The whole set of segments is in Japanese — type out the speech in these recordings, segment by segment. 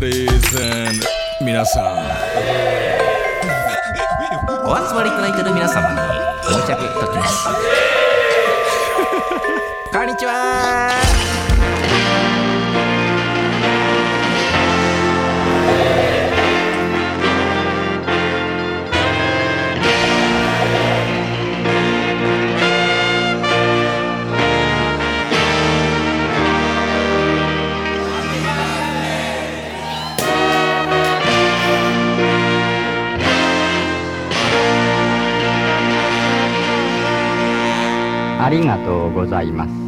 Ladies and 皆さん。お集まりいただいている皆様に申し上げいたきます。こんにちはありがとうございます。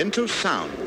Into sound.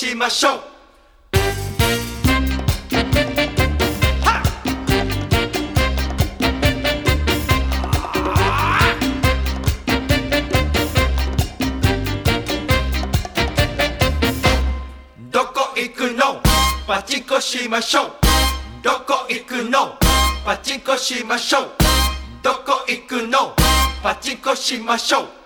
しましょう。どこいくの？パチンコしましょう。どこ行くの？パチンコしましょう。どこ行くの？パチンコしましょう。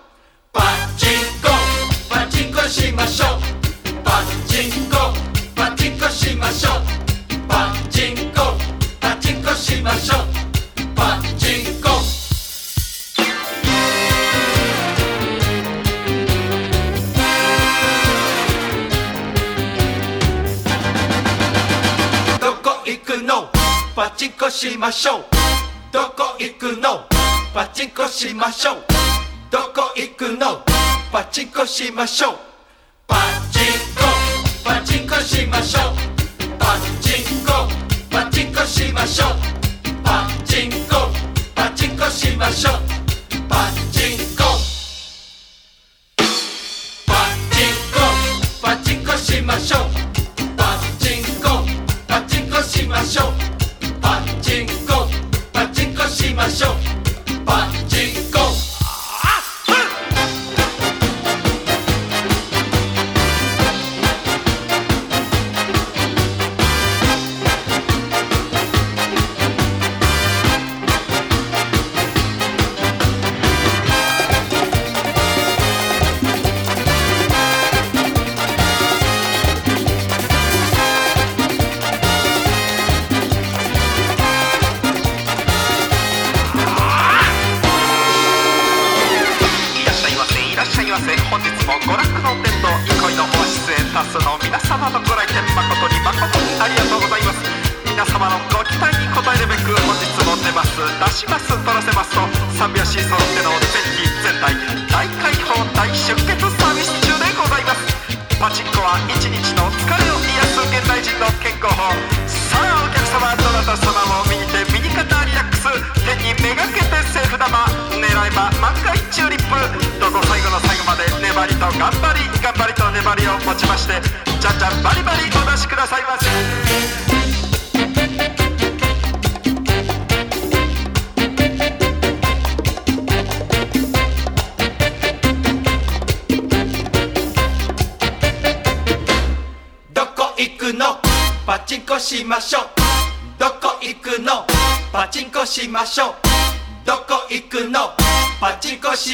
しましょう。どこ行くの？パチンコしましょう。どこ行くの？パチンコしましょう。パチンコ。パチンコしましょう。パチンコ。パチンコしましょう。パチンコ。パチンコしましょう。パチンコ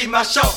qui m'achante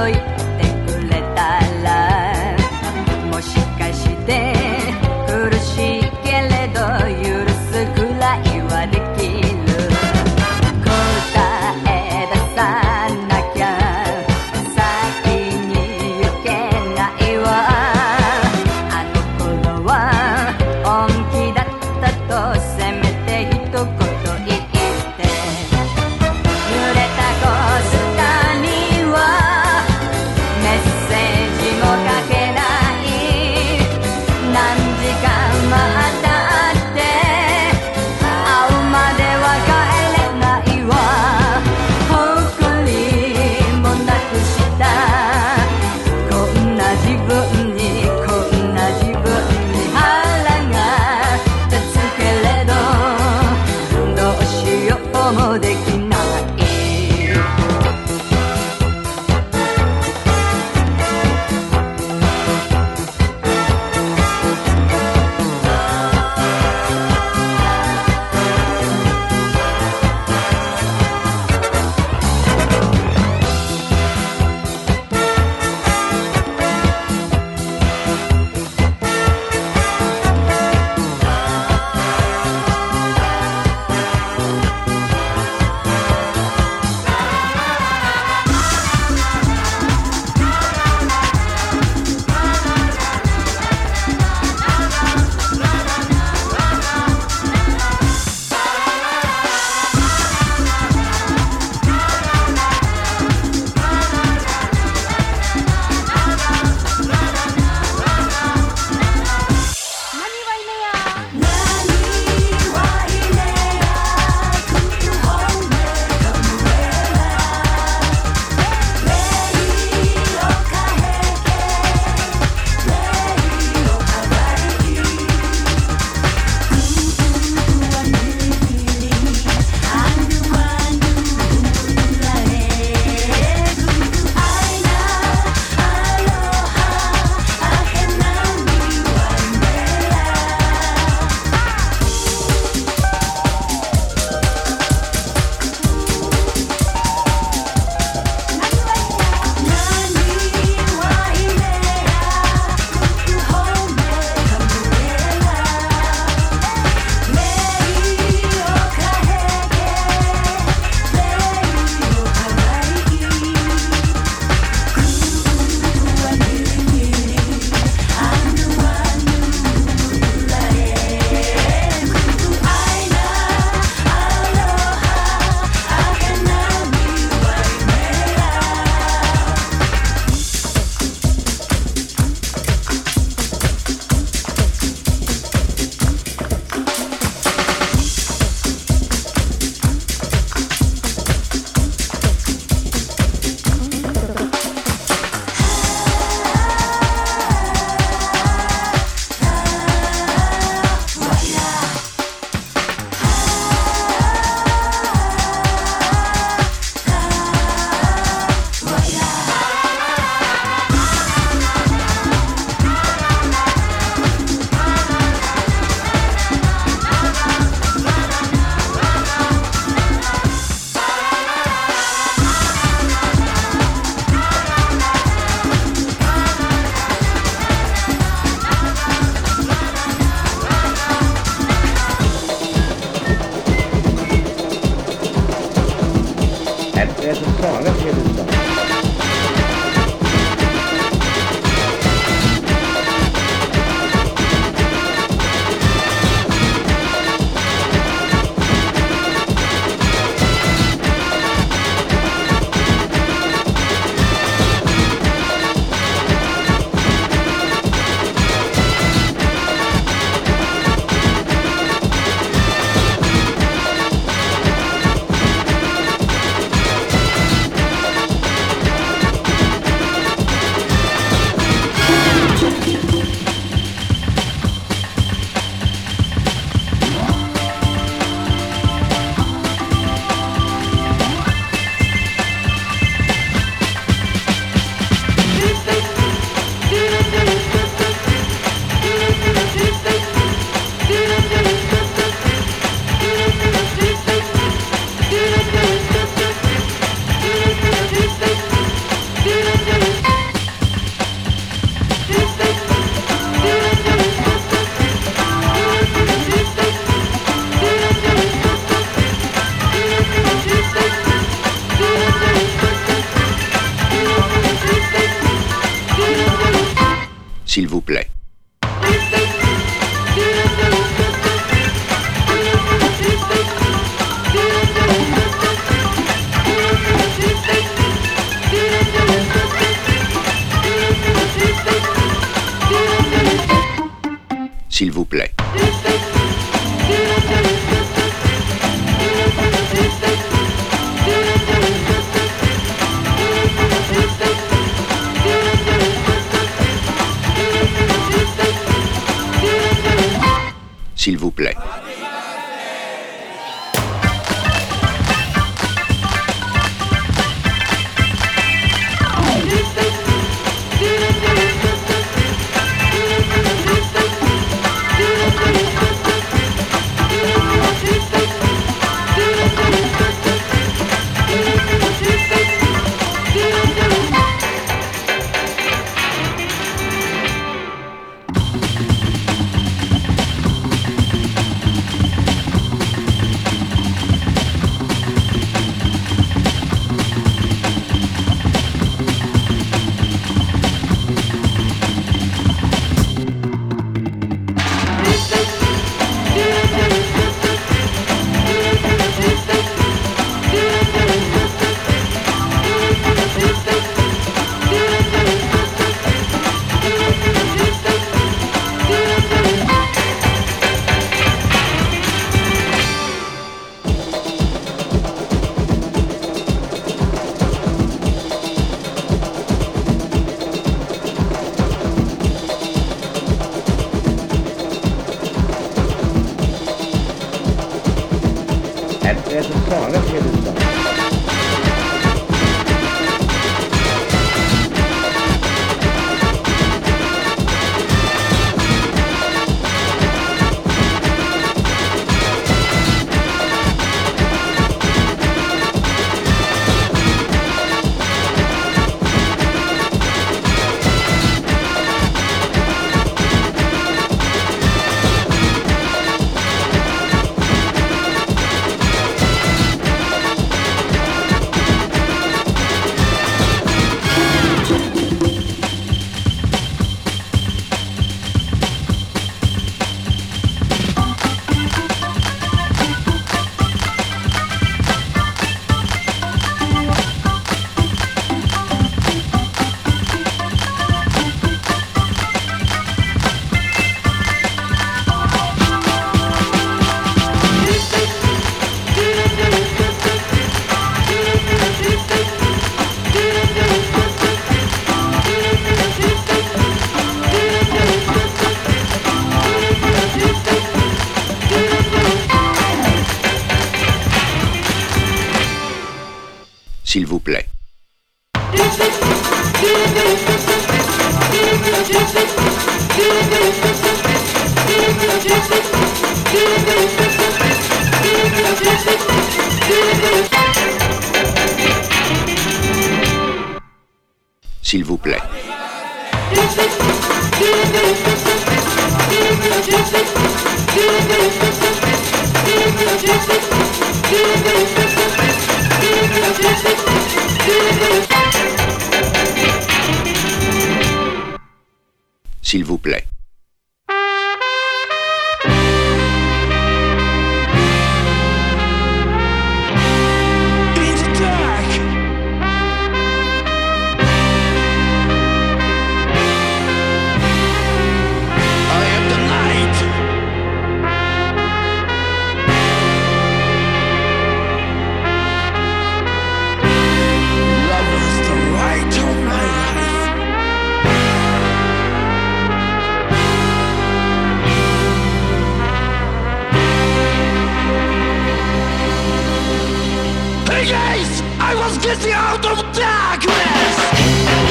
可以 darkness!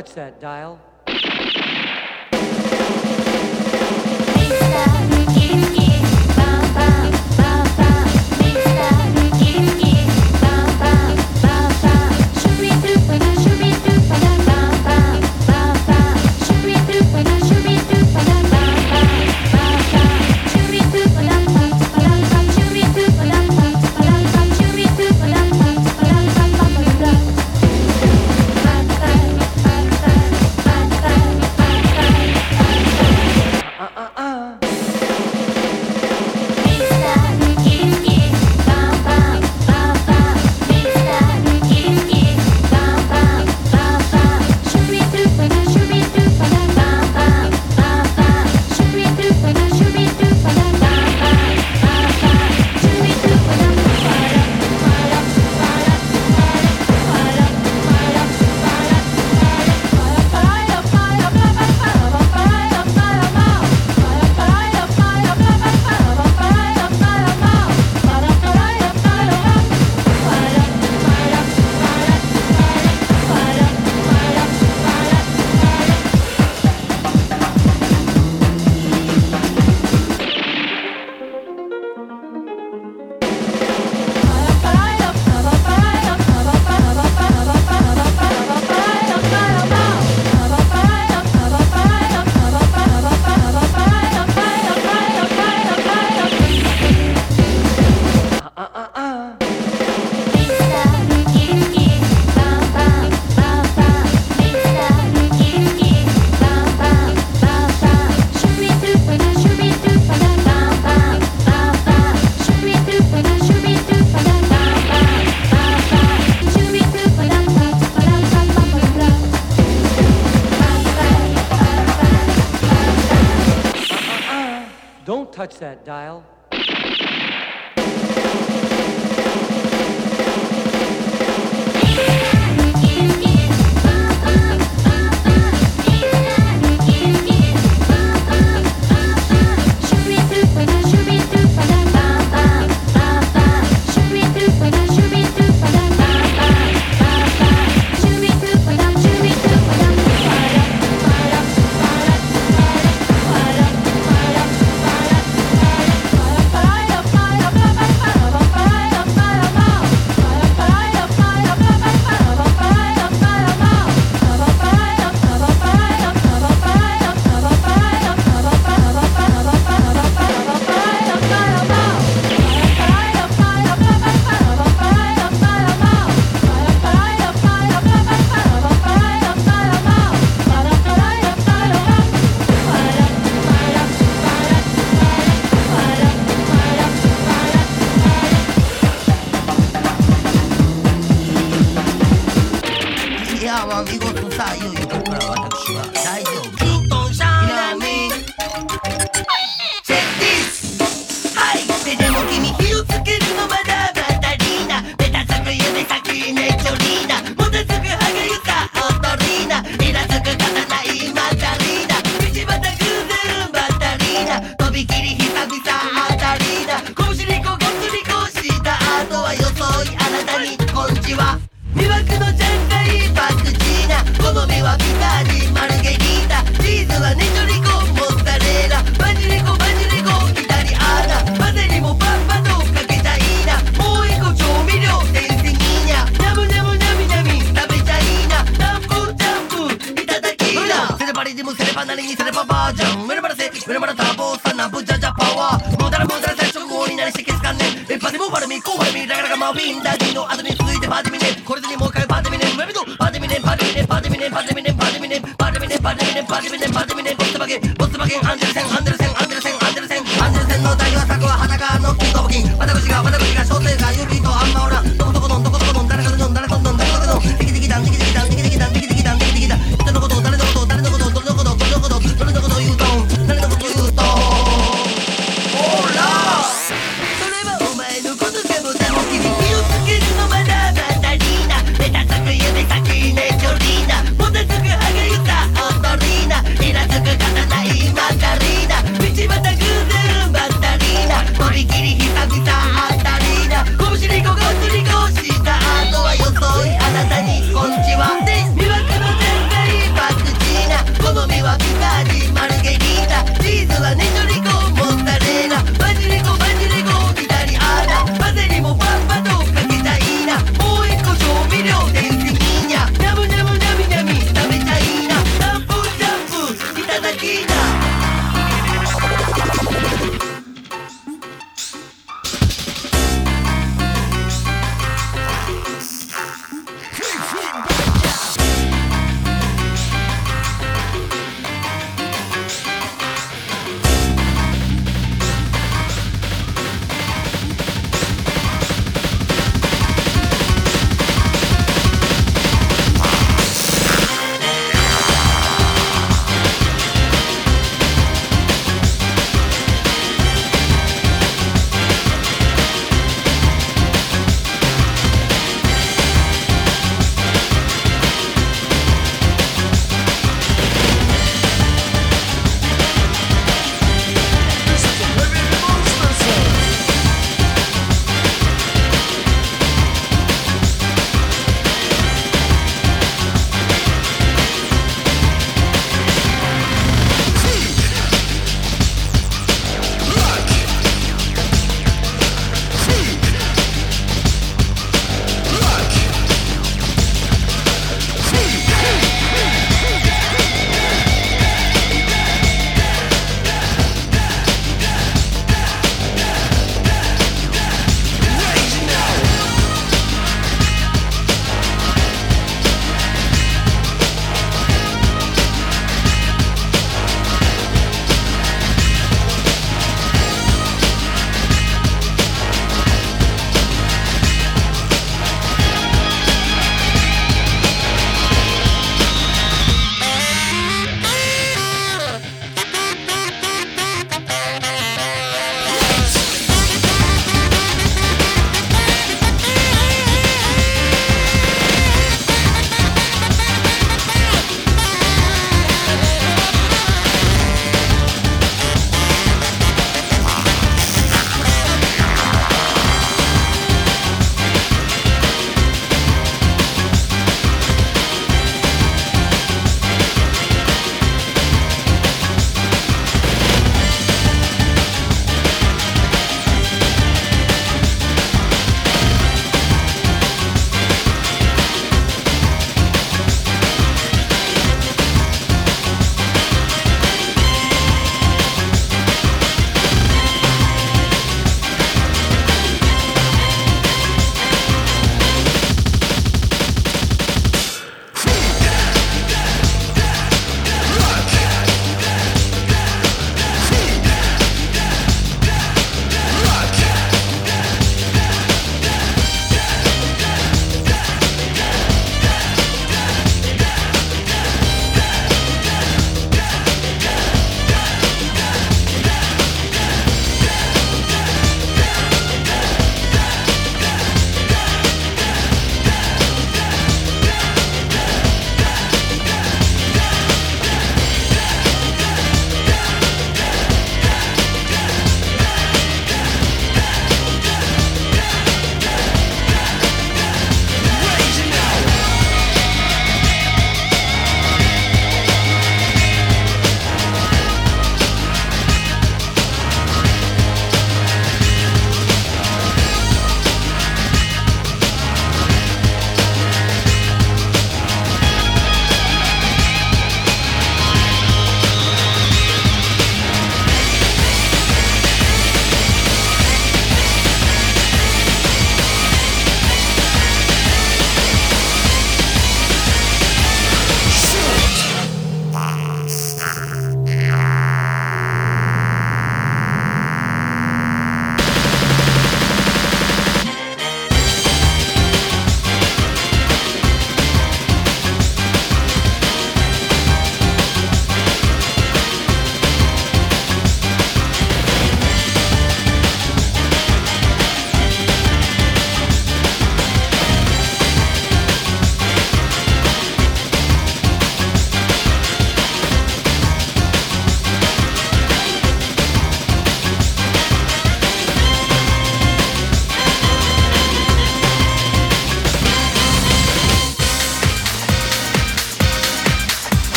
Touch that dial. 目の前のボ忙サナブジャジャパワー無駄な無駄な接触法になりして気づかんねん一発でもバルミコバルミなかなかマウィン。ダディの後に続いてパデミネこれでにもう一回パデミネムビドパデミネパデミネパデミネパデミネパデミネパデミネパデミネパデミネパデミネパデミネパスバゲン。パスバゲン。アン。デルセン。アン。デルセン。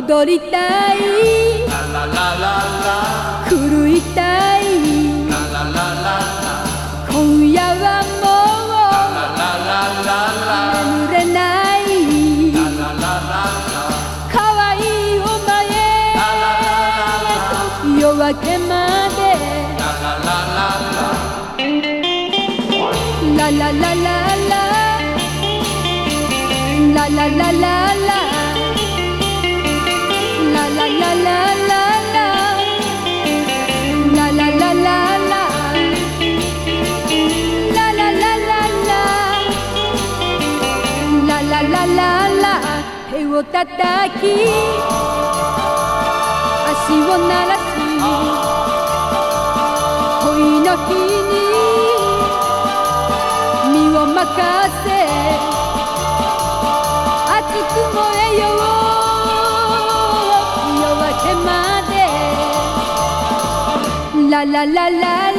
踊りたい。狂いたい。今夜はもう。眠れない。かわいいお前。夜明けまで。ラララララ。ララララ。叩き。足を鳴らす恋の日に身を任せ。熱く燃えよう夜明けまで。ラララララ。